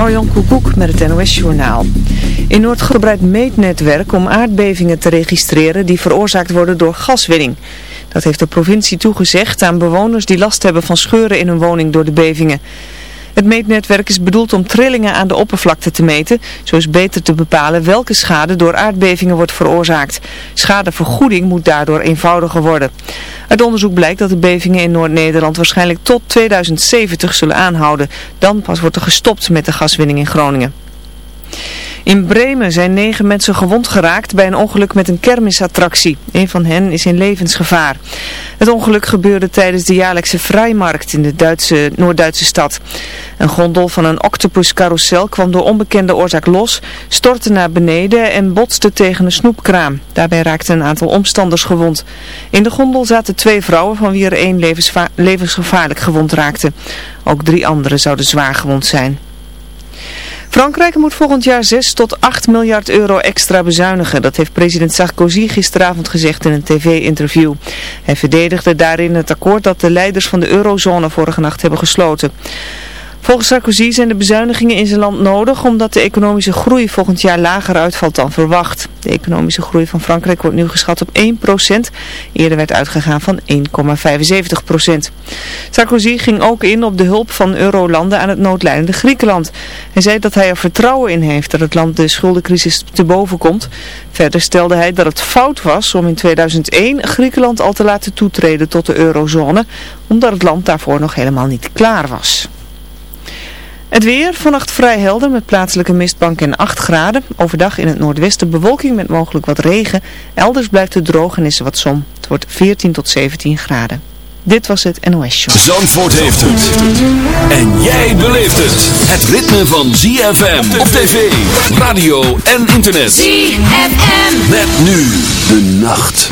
Marjan Koekoek met het NOS-journaal. In Noord gebruikt meetnetwerk om aardbevingen te registreren die veroorzaakt worden door gaswinning. Dat heeft de provincie toegezegd aan bewoners die last hebben van scheuren in hun woning door de bevingen. Het meetnetwerk is bedoeld om trillingen aan de oppervlakte te meten, zo is beter te bepalen welke schade door aardbevingen wordt veroorzaakt. Schadevergoeding moet daardoor eenvoudiger worden. Uit onderzoek blijkt dat de bevingen in Noord-Nederland waarschijnlijk tot 2070 zullen aanhouden. Dan pas wordt er gestopt met de gaswinning in Groningen. In Bremen zijn negen mensen gewond geraakt bij een ongeluk met een kermisattractie. Een van hen is in levensgevaar. Het ongeluk gebeurde tijdens de jaarlijkse vrijmarkt in de Duitse, Noord-Duitse stad. Een gondel van een octopuscarousel kwam door onbekende oorzaak los, stortte naar beneden en botste tegen een snoepkraam. Daarbij raakten een aantal omstanders gewond. In de gondel zaten twee vrouwen van wie er één levensgevaarlijk gewond raakte. Ook drie anderen zouden zwaar gewond zijn. Frankrijk moet volgend jaar 6 tot 8 miljard euro extra bezuinigen. Dat heeft president Sarkozy gisteravond gezegd in een tv-interview. Hij verdedigde daarin het akkoord dat de leiders van de eurozone vorige nacht hebben gesloten. Volgens Sarkozy zijn de bezuinigingen in zijn land nodig omdat de economische groei volgend jaar lager uitvalt dan verwacht. De economische groei van Frankrijk wordt nu geschat op 1%. Eerder werd uitgegaan van 1,75%. Sarkozy ging ook in op de hulp van eurolanden aan het noodlijdende Griekenland. Hij zei dat hij er vertrouwen in heeft dat het land de schuldencrisis te boven komt. Verder stelde hij dat het fout was om in 2001 Griekenland al te laten toetreden tot de eurozone, omdat het land daarvoor nog helemaal niet klaar was. Het weer, vannacht vrij helder met plaatselijke mistbank en 8 graden. Overdag in het noordwesten bewolking met mogelijk wat regen. Elders blijft het droog en is er wat zon. Het wordt 14 tot 17 graden. Dit was het NOS Show. Zandvoort heeft het. En jij beleeft het. Het ritme van ZFM op tv, radio en internet. ZFM. Met nu de nacht.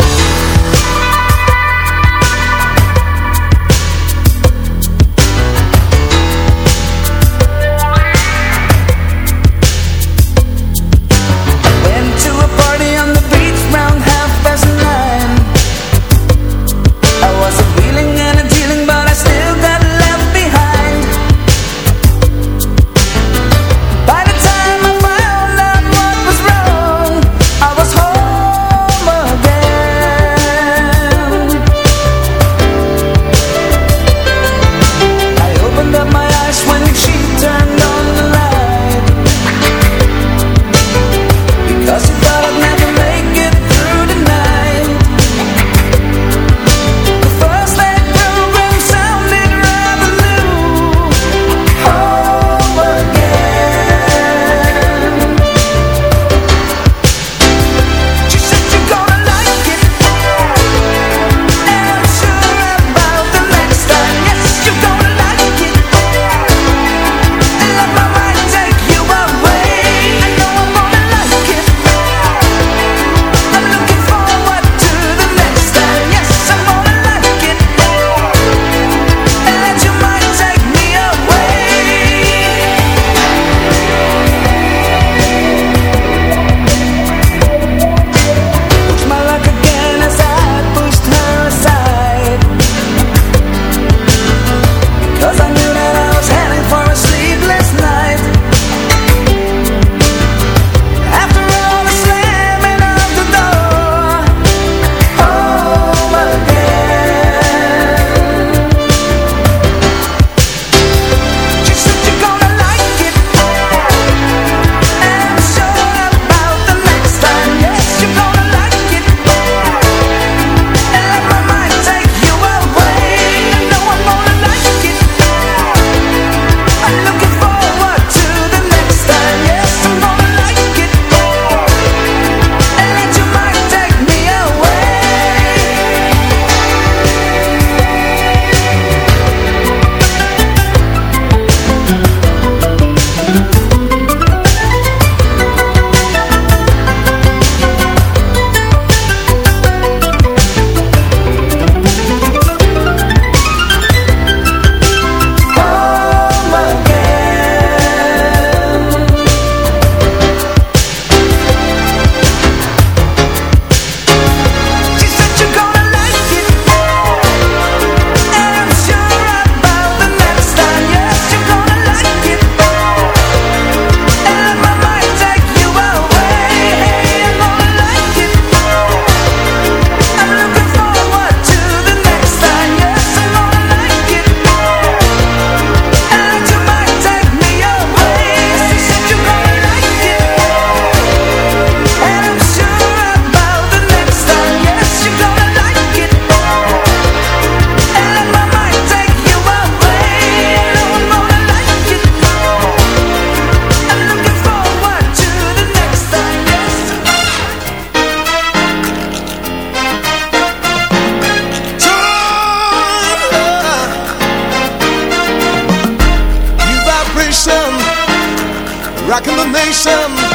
Rocking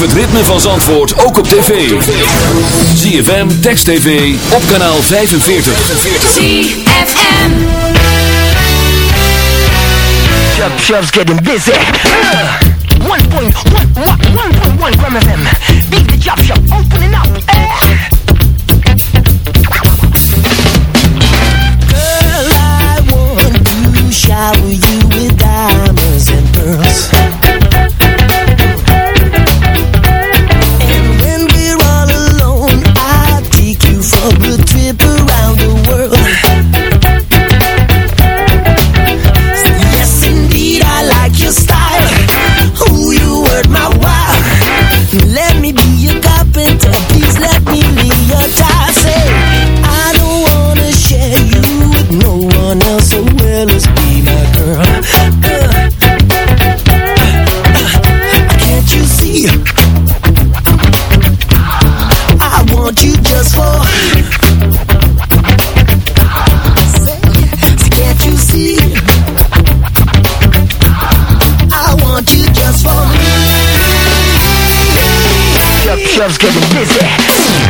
het ritme van Zandvoort ook op tv. ZFM, Text TV, op kanaal 45. ZFM Club getting busy. 1.1 1.1 gram of the want you just for me. So can't you see? I want you just for me. Club, club's getting busy.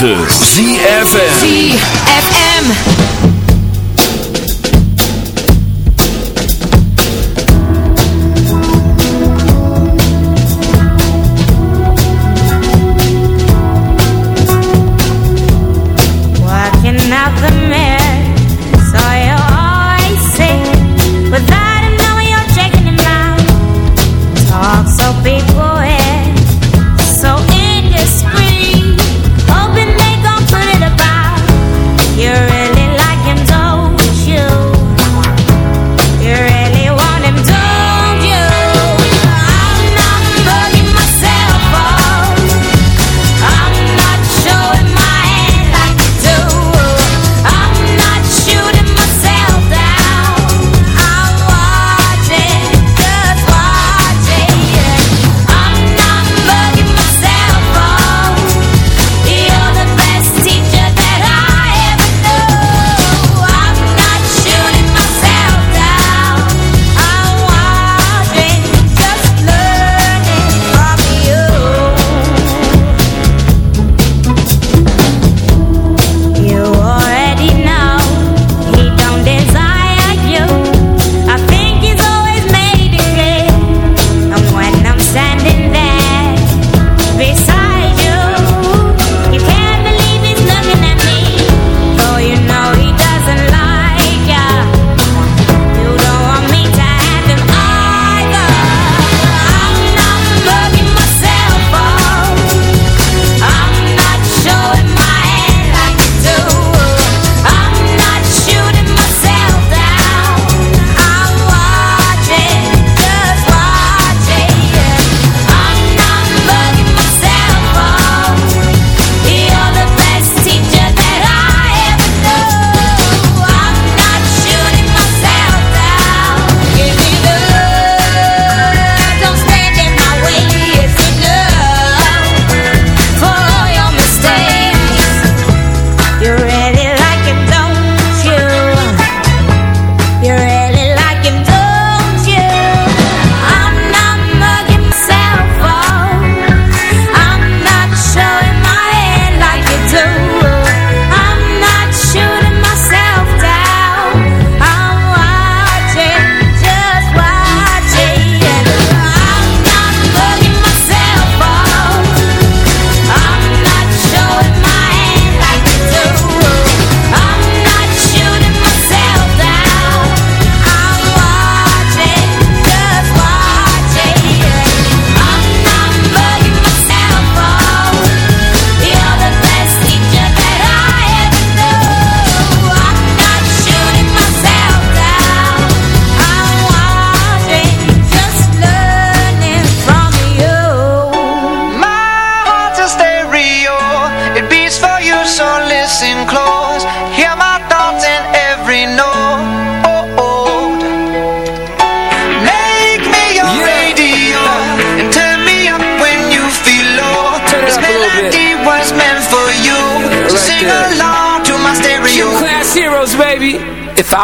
9.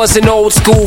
Was an old school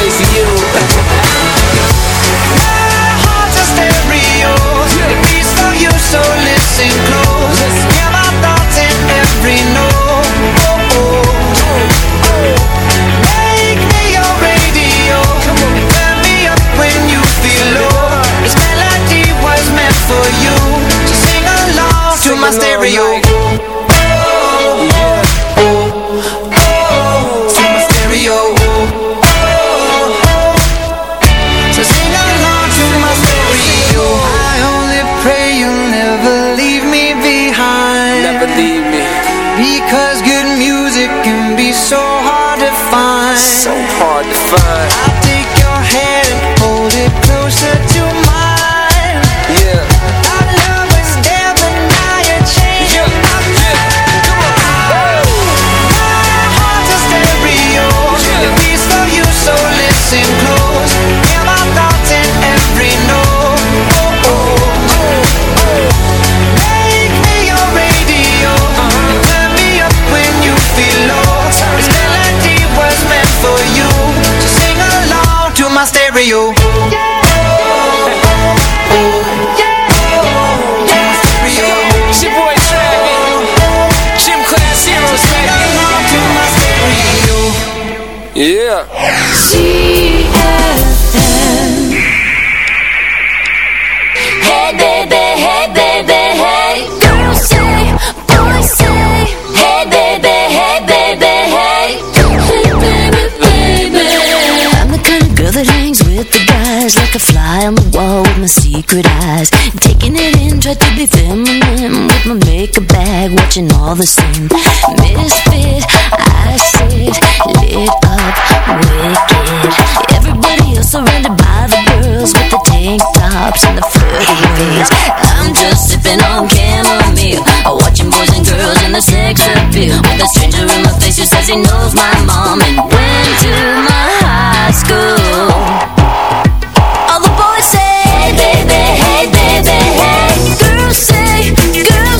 you My heart's a stereo. It beats for you, so listen close. Hear my thoughts in every note. Oh, oh, oh. Make me your radio. Turn me up when you feel low. This melody was meant for you. So sing along to my stereo. Like a fly on the wall with my secret eyes. Taking it in, try to be feminine With my makeup bag, watching all the same Misfit, I sit, lit up, wicked. Everybody else surrounded by the girls With the tank tops and the flirty ways. I'm just sipping on chamomile Watching boys and girls in the sex appeal. With a stranger in my face who says he knows my mom And went to my high school hey baby, hey baby, hey. Girls say, girls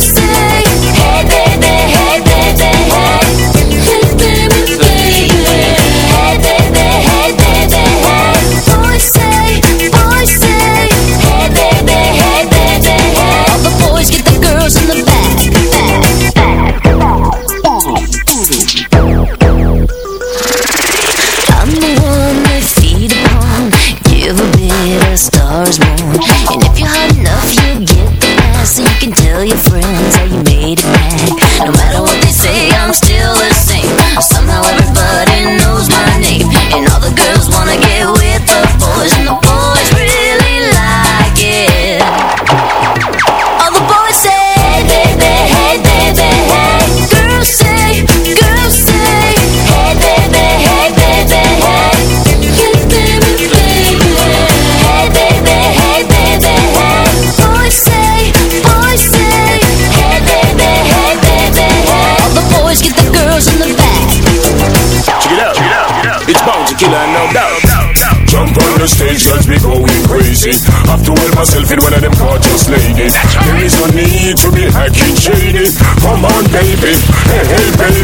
friends. How you made it back No matter what they say I'm still myself in one of them gorgeous ladies. There is no need to be hacking shady. Come on, baby. Hey, hey, baby.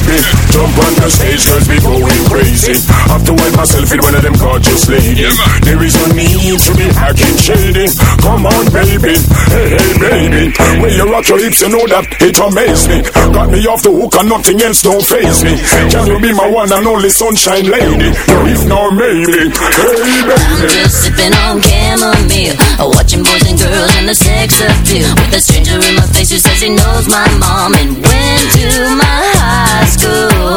Jump on the stage, cause we going crazy. Have to wipe myself in one of them gorgeous ladies. There is no need to be hacking shady. Come on, baby. Hey, hey, baby. When you rock your hips, you know that it amaze me. Got me off the hook and nothing else don't phase me. Can you be my one and only sunshine lady? No, if not, maybe. Hey, baby. I'm baby. just sipping on chamomile Watching boys and girls and the sex appeal With a stranger in my face who says he knows my mom And went to my high school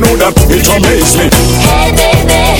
know that it amaze me. Hey baby.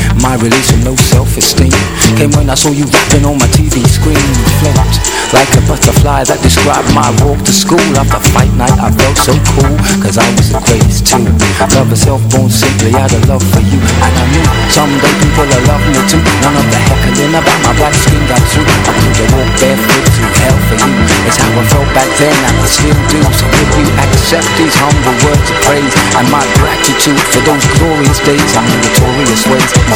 My release of low self-esteem. Came when I saw you rapping on my TV screen. Flipped like a butterfly that described my walk to school. After fight night I felt so cool Cause I was the greatest too. Love herself born simply out of love for you. And I knew someday people will love me too. None of the heckling about my black skin got through. I could have walked barefoot through hell for you. It's how I felt back then I still do. So if you accept these humble words of praise And my gratitude for those glorious days and notorious ways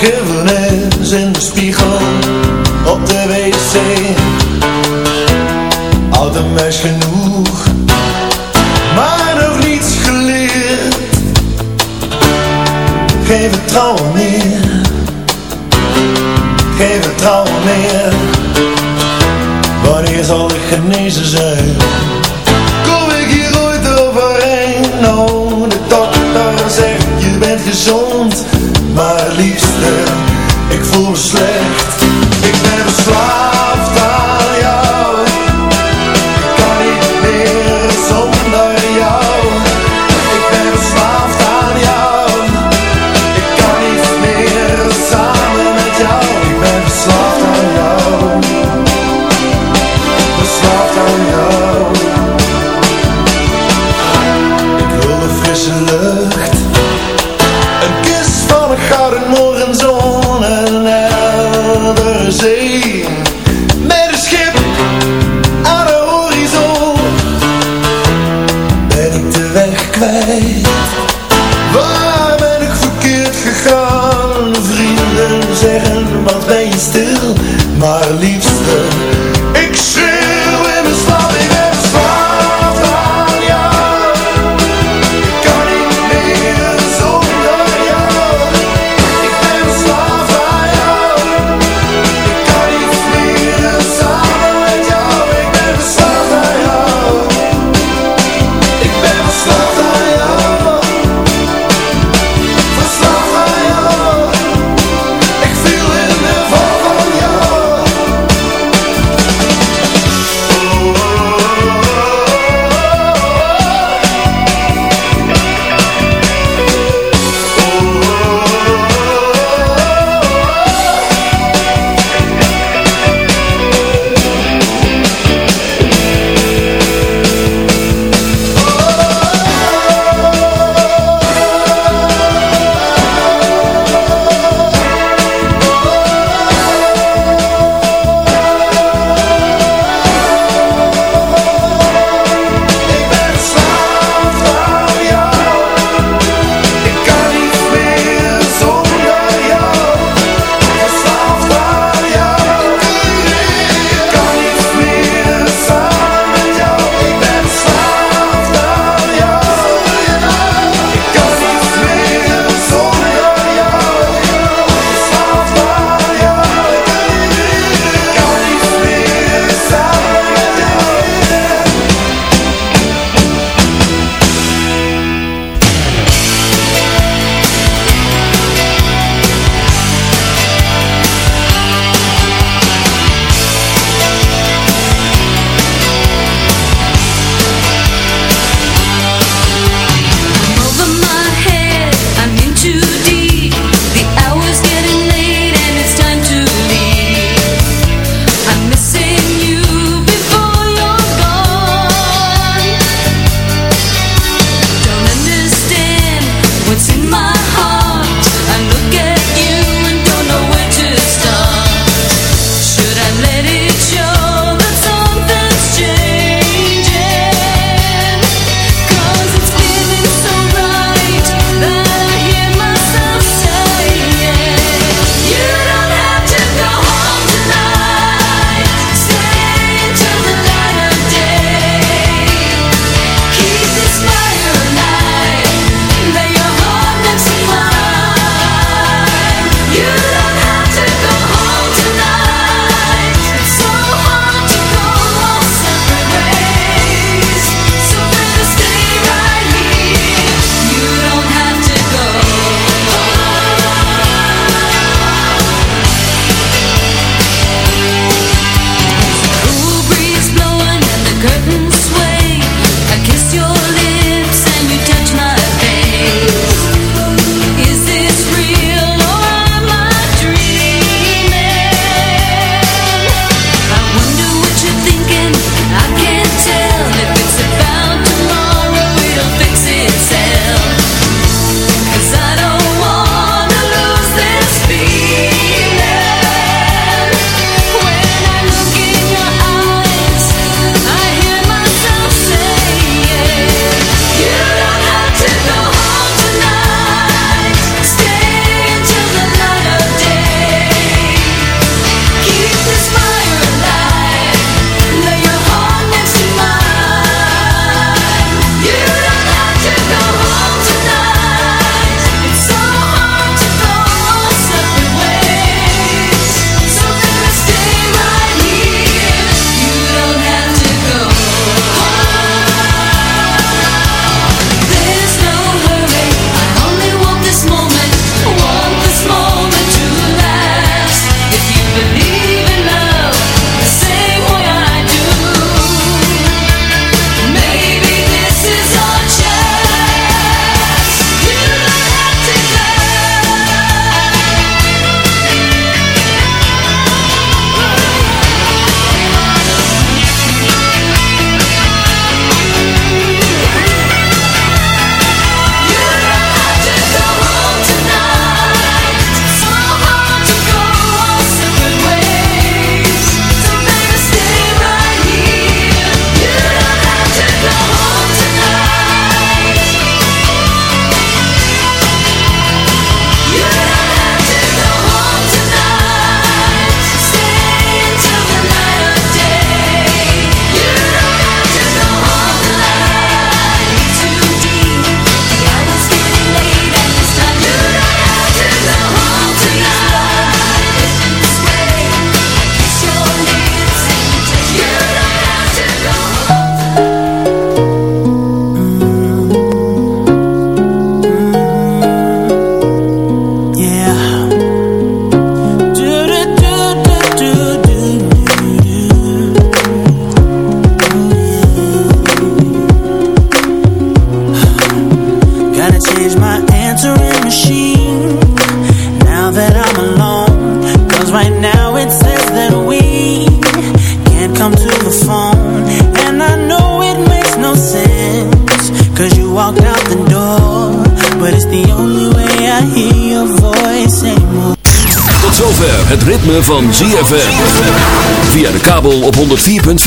Vergiffenis In de spiegel Op de wc. Oud en